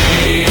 Hey.